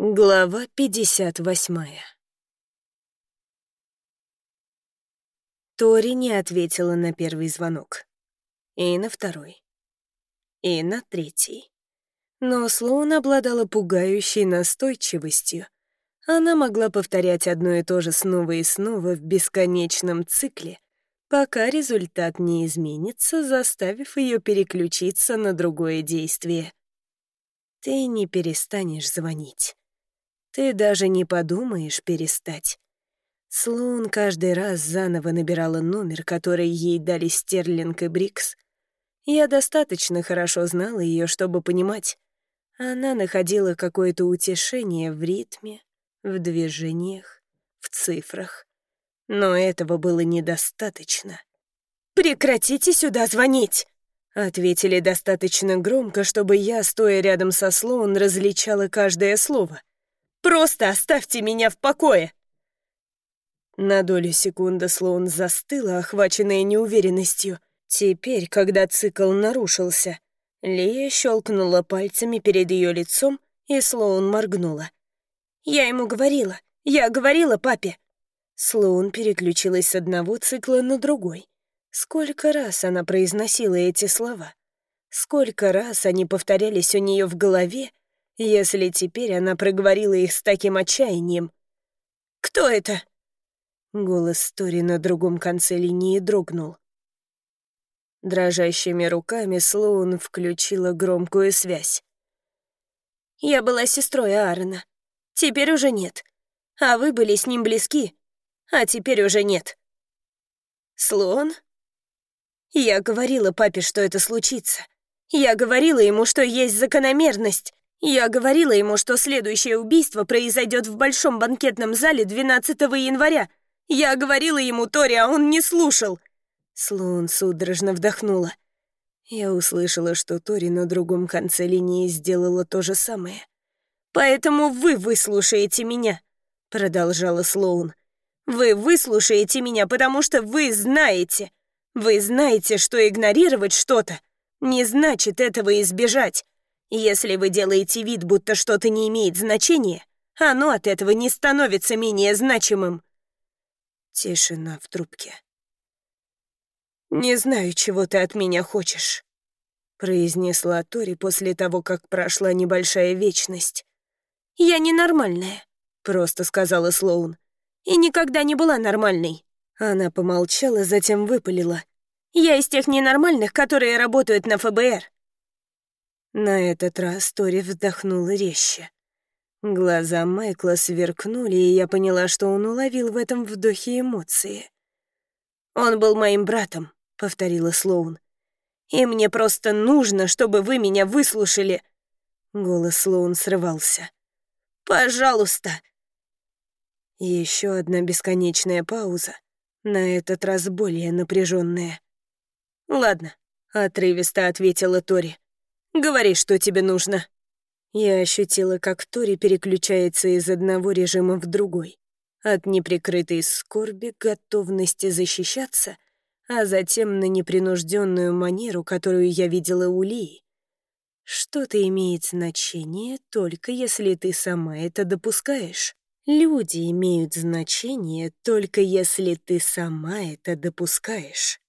Глава 58 Тори не ответила на первый звонок. И на второй. И на третий. Но Слоун обладала пугающей настойчивостью. Она могла повторять одно и то же снова и снова в бесконечном цикле, пока результат не изменится, заставив ее переключиться на другое действие. Ты не перестанешь звонить. Ты даже не подумаешь перестать. Слоун каждый раз заново набирала номер, который ей дали Стерлинг и Брикс. Я достаточно хорошо знала ее, чтобы понимать. Она находила какое-то утешение в ритме, в движениях, в цифрах. Но этого было недостаточно. «Прекратите сюда звонить!» Ответили достаточно громко, чтобы я, стоя рядом со Слоун, различала каждое слово. Просто оставьте меня в покое!» На долю секунды Слоун застыла, охваченная неуверенностью. Теперь, когда цикл нарушился, Лия щелкнула пальцами перед ее лицом, и Слоун моргнула. «Я ему говорила, я говорила папе!» Слоун переключилась с одного цикла на другой. Сколько раз она произносила эти слова? Сколько раз они повторялись у нее в голове, если теперь она проговорила их с таким отчаянием. «Кто это?» Голос Тори на другом конце линии дрогнул. Дрожащими руками Слоун включила громкую связь. «Я была сестрой Аарона. Теперь уже нет. А вы были с ним близки. А теперь уже нет». «Слоун?» «Я говорила папе, что это случится. Я говорила ему, что есть закономерность. Я говорила ему, что следующее убийство произойдет в большом банкетном зале 12 января. Я говорила ему, Тори, а он не слушал. Слоун судорожно вдохнула. Я услышала, что Тори на другом конце линии сделала то же самое. «Поэтому вы выслушаете меня», — продолжала Слоун. «Вы выслушаете меня, потому что вы знаете. Вы знаете, что игнорировать что-то не значит этого избежать. Если вы делаете вид, будто что-то не имеет значения, оно от этого не становится менее значимым. Тишина в трубке. «Не знаю, чего ты от меня хочешь», — произнесла Тори после того, как прошла небольшая вечность. «Я ненормальная», — просто сказала Слоун. «И никогда не была нормальной». Она помолчала, затем выпалила. «Я из тех ненормальных, которые работают на ФБР. На этот раз Тори вздохнула резче. Глаза Майкла сверкнули, и я поняла, что он уловил в этом вдохе эмоции. «Он был моим братом», — повторила Слоун. «И мне просто нужно, чтобы вы меня выслушали». Голос Слоун срывался. «Пожалуйста!» Еще одна бесконечная пауза, на этот раз более напряженная. «Ладно», — отрывисто ответила Тори. Говори, что тебе нужно». Я ощутила, как Тори переключается из одного режима в другой. От неприкрытой скорби, готовности защищаться, а затем на непринужденную манеру, которую я видела у Лии. Что-то имеет значение только если ты сама это допускаешь. Люди имеют значение только если ты сама это допускаешь.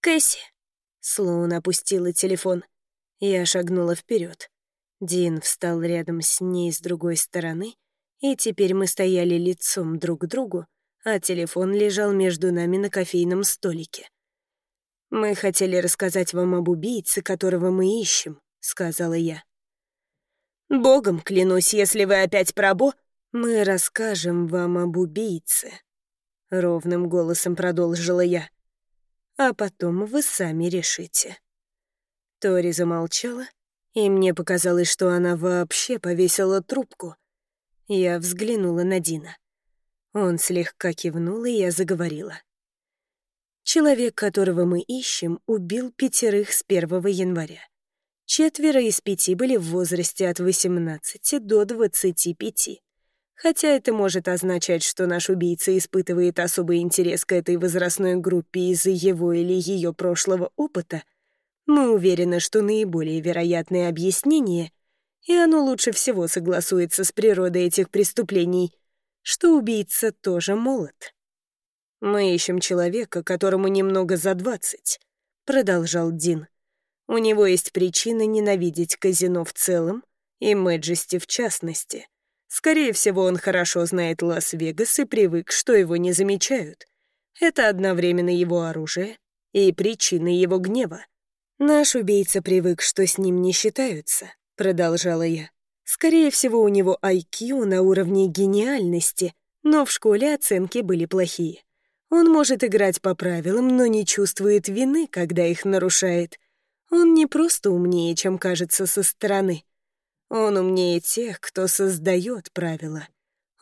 «Кэсси», — Слоун опустила телефон, — я шагнула вперед. Дин встал рядом с ней с другой стороны, и теперь мы стояли лицом друг к другу, а телефон лежал между нами на кофейном столике. «Мы хотели рассказать вам об убийце, которого мы ищем», — сказала я. «Богом клянусь, если вы опять пробо, мы расскажем вам об убийце», — ровным голосом продолжила я. «А потом вы сами решите». Тори замолчала, и мне показалось, что она вообще повесила трубку. Я взглянула на Дина. Он слегка кивнул, и я заговорила. Человек, которого мы ищем, убил пятерых с 1 января. Четверо из пяти были в возрасте от 18 до 25. Хотя это может означать, что наш убийца испытывает особый интерес к этой возрастной группе из-за его или ее прошлого опыта — мы уверены, что наиболее вероятное объяснение — и оно лучше всего согласуется с природой этих преступлений, что убийца тоже молод. «Мы ищем человека, которому немного за двадцать», — продолжал Дин. «У него есть причина ненавидеть казино в целом и Мэджести в частности. Скорее всего, он хорошо знает Лас-Вегас и привык, что его не замечают. Это одновременно его оружие и причина его гнева. Наш убийца привык, что с ним не считаются, продолжала я. Скорее всего, у него IQ на уровне гениальности, но в школе оценки были плохие. Он может играть по правилам, но не чувствует вины, когда их нарушает. Он не просто умнее, чем кажется со стороны. Он умнее тех, кто создает правила.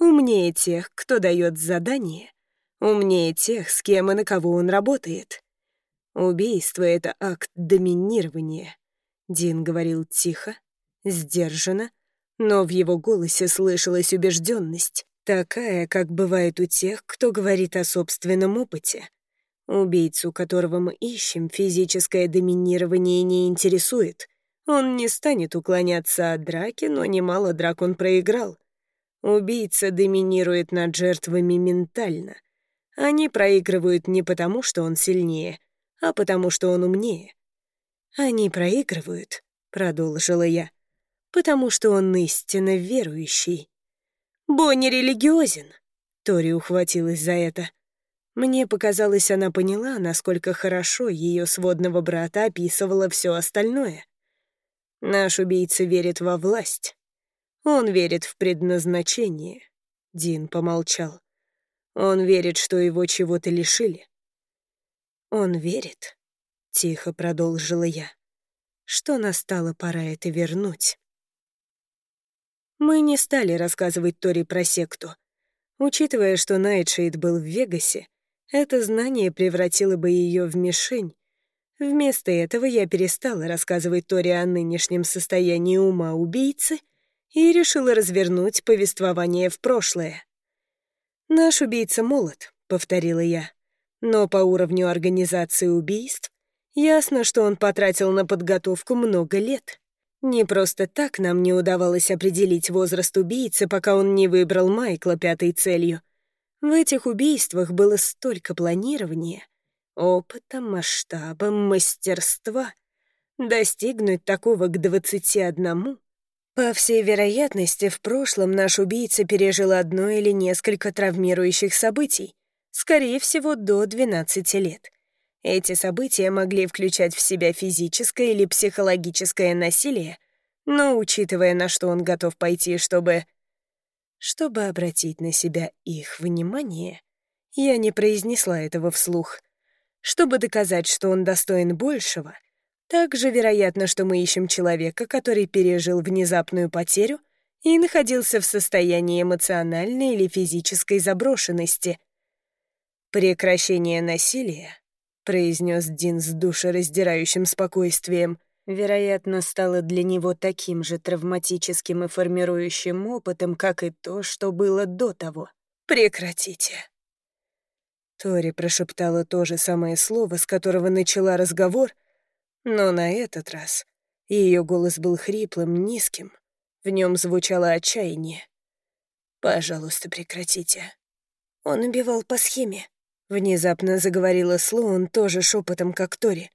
Умнее тех, кто дает задания. Умнее тех, с кем и на кого он работает. Убийство — это акт доминирования. Дин говорил тихо, сдержанно, но в его голосе слышалась убежденность. Такая, как бывает у тех, кто говорит о собственном опыте. Убийцу, которого мы ищем, физическое доминирование не интересует. Он не станет уклоняться от драки, но немало драк он проиграл. Убийца доминирует над жертвами ментально. Они проигрывают не потому, что он сильнее, а потому, что он умнее. Они проигрывают, — продолжила я, — потому что он истинно верующий. Бонни религиозен. Тори ухватилась за это. Мне показалось, она поняла, насколько хорошо ее сводного брата описывала все остальное. Наш убийца верит во власть. Он верит в предназначение. Дин помолчал. Он верит, что его чего-то лишили. Он верит, — тихо продолжила я, — что настала пора это вернуть. Мы не стали рассказывать Тори про секту. Учитывая, что Найтшейд был в Вегасе, это знание превратило бы ее в мишень. Вместо этого я перестала рассказывать Тори о нынешнем состоянии ума убийцы и решила развернуть повествование в прошлое. «Наш убийца молод», — повторила я. «Но по уровню организации убийств ясно, что он потратил на подготовку много лет». Не просто так нам не удавалось определить возраст убийцы, пока он не выбрал Майкла пятой целью. В этих убийствах было столько планирования, опыта, масштаба, мастерства. Достигнуть такого к двадцати одному. По всей вероятности, в прошлом наш убийца пережил одно или несколько травмирующих событий, скорее всего, до 12 лет. Эти события могли включать в себя физическое или психологическое насилие, но, учитывая, на что он готов пойти, чтобы... Чтобы обратить на себя их внимание, я не произнесла этого вслух. Чтобы доказать, что он достоин большего, также вероятно, что мы ищем человека, который пережил внезапную потерю и находился в состоянии эмоциональной или физической заброшенности. Прекращение насилия — произнес Дин с душераздирающим спокойствием, вероятно, стало для него таким же травматическим и формирующим опытом, как и то, что было до того. «Прекратите!» Тори прошептала то же самое слово, с которого начала разговор, но на этот раз ее голос был хриплым, низким. В нем звучало отчаяние. «Пожалуйста, прекратите». Он убивал по схеме. Внезапно заговорила Слоун тоже шепотом, как Тори.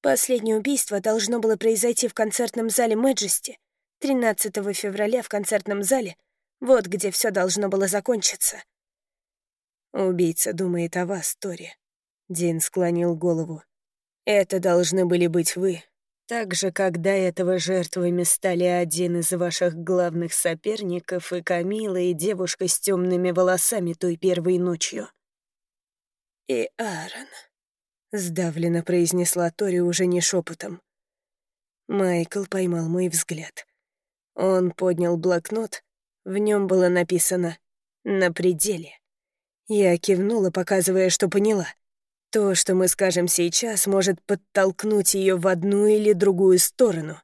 Последнее убийство должно было произойти в концертном зале Мэджести 13 февраля в концертном зале. Вот где все должно было закончиться. Убийца думает о вас, Тори. Дин склонил голову. Это должны были быть вы. Так же, как до этого жертвами стали один из ваших главных соперников и Камила, и девушка с темными волосами той первой ночью и Аарон», — сдавленно произнесла Тори уже не шепотом. Майкл поймал мой взгляд. Он поднял блокнот, в нем было написано «На пределе». Я кивнула, показывая, что поняла. То, что мы скажем сейчас, может подтолкнуть ее в одну или другую сторону.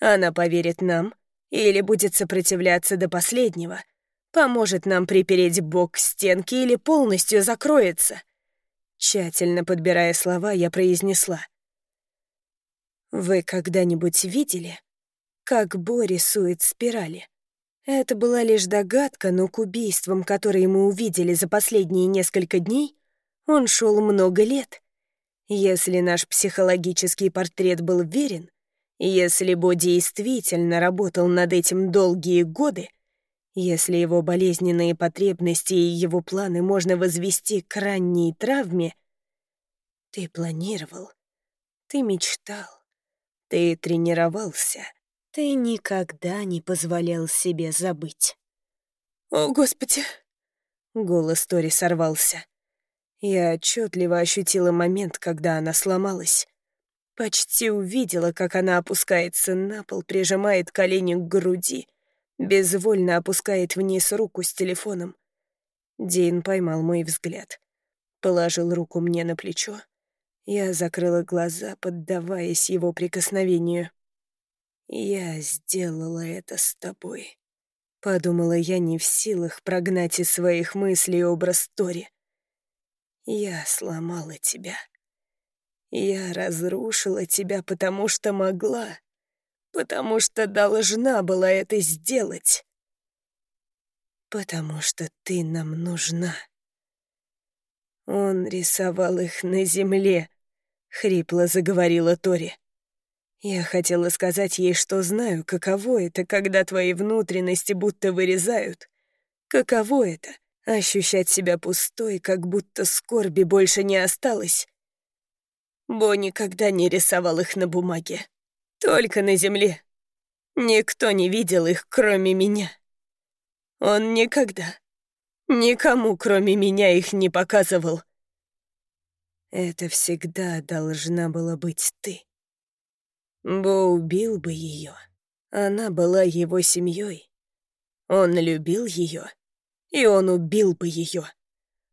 Она поверит нам или будет сопротивляться до последнего, поможет нам припереть бок к стенке или полностью закроется — Тщательно подбирая слова, я произнесла. «Вы когда-нибудь видели, как Бо рисует спирали. Это была лишь догадка, но к убийствам, которые мы увидели за последние несколько дней, он шел много лет. Если наш психологический портрет был верен, если Бо действительно работал над этим долгие годы, если его болезненные потребности и его планы можно возвести к ранней травме, ты планировал, ты мечтал, ты тренировался, ты никогда не позволял себе забыть. «О, Господи!» Голос Тори сорвался. Я отчетливо ощутила момент, когда она сломалась. Почти увидела, как она опускается на пол, прижимает колени к груди, безвольно опускает вниз руку с телефоном. Дин поймал мой взгляд, положил руку мне на плечо. Я закрыла глаза, поддаваясь его прикосновению. «Я сделала это с тобой», — подумала я не в силах прогнать из своих мыслей образ Тори. «Я сломала тебя. Я разрушила тебя, потому что могла, потому что должна была это сделать, потому что ты нам нужна». Он рисовал их на земле, — хрипло заговорила Тори. Я хотела сказать ей, что знаю, каково это, когда твои внутренности будто вырезают. Каково это — ощущать себя пустой, как будто скорби больше не осталось. Бо никогда не рисовал их на бумаге. Только на земле. Никто не видел их, кроме меня. Он никогда, никому, кроме меня, их не показывал. Это всегда должна была быть ты. Бо убил бы ее. Она была его семьей. Он любил ее, и он убил бы ее.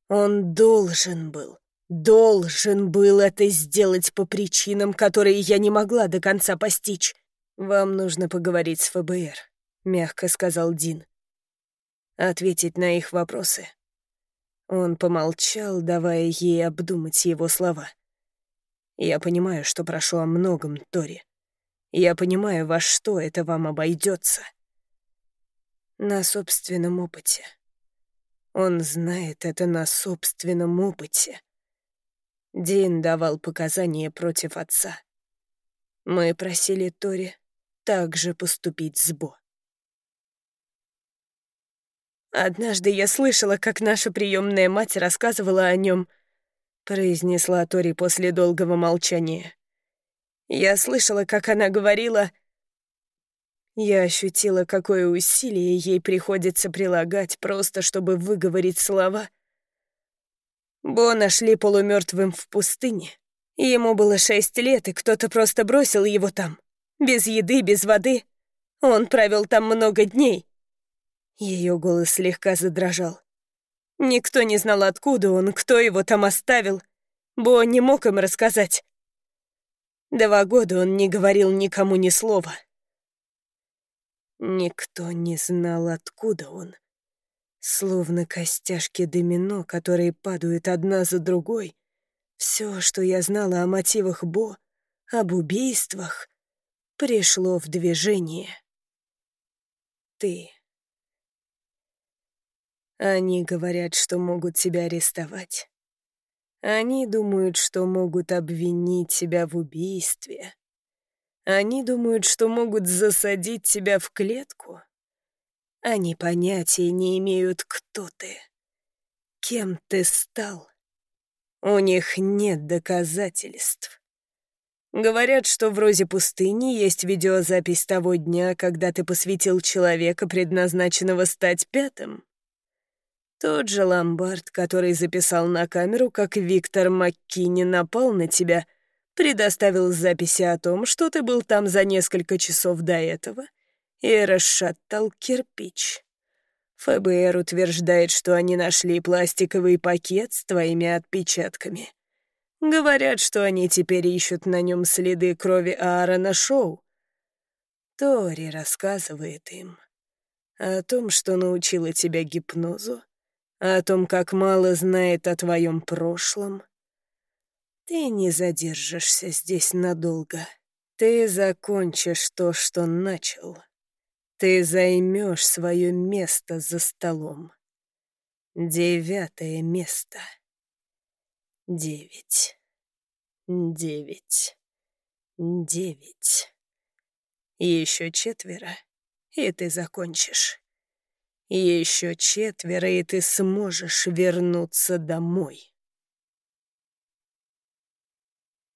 Он должен был, должен был это сделать по причинам, которые я не могла до конца постичь. «Вам нужно поговорить с ФБР», — мягко сказал Дин. «Ответить на их вопросы». Он помолчал, давая ей обдумать его слова. «Я понимаю, что прошу о многом, Тори. Я понимаю, во что это вам обойдется. На собственном опыте. Он знает это на собственном опыте. Дин давал показания против отца. Мы просили Тори также поступить с Бо. «Однажды я слышала, как наша приемная мать рассказывала о нем», произнесла Тори после долгого молчания. Я слышала, как она говорила... Я ощутила, какое усилие ей приходится прилагать, просто чтобы выговорить слова. Бо нашли полумертвым в пустыне. Ему было шесть лет, и кто-то просто бросил его там. Без еды, без воды. Он провел там много дней. Ее голос слегка задрожал. Никто не знал, откуда он, кто его там оставил. Бо не мог им рассказать. Два года он не говорил никому ни слова. Никто не знал, откуда он. Словно костяшки домино, которые падают одна за другой. Все, что я знала о мотивах Бо, об убийствах, пришло в движение. Ты. Они говорят, что могут тебя арестовать. Они думают, что могут обвинить тебя в убийстве. Они думают, что могут засадить тебя в клетку. Они понятия не имеют, кто ты, кем ты стал. У них нет доказательств. Говорят, что в «Розе пустыни» есть видеозапись того дня, когда ты посвятил человека, предназначенного стать пятым. Тот же ломбард, который записал на камеру, как Виктор Маккини напал на тебя, предоставил записи о том, что ты был там за несколько часов до этого и расшатал кирпич. ФБР утверждает, что они нашли пластиковый пакет с твоими отпечатками. Говорят, что они теперь ищут на нем следы крови Аарона Шоу. Тори рассказывает им о том, что научила тебя гипнозу, о том, как мало знает о твоем прошлом. Ты не задержишься здесь надолго. Ты закончишь то, что начал. Ты займешь свое место за столом. Девятое место. Девять. Девять. Девять. Еще четверо, и ты закончишь. Еще четверо, и ты сможешь вернуться домой.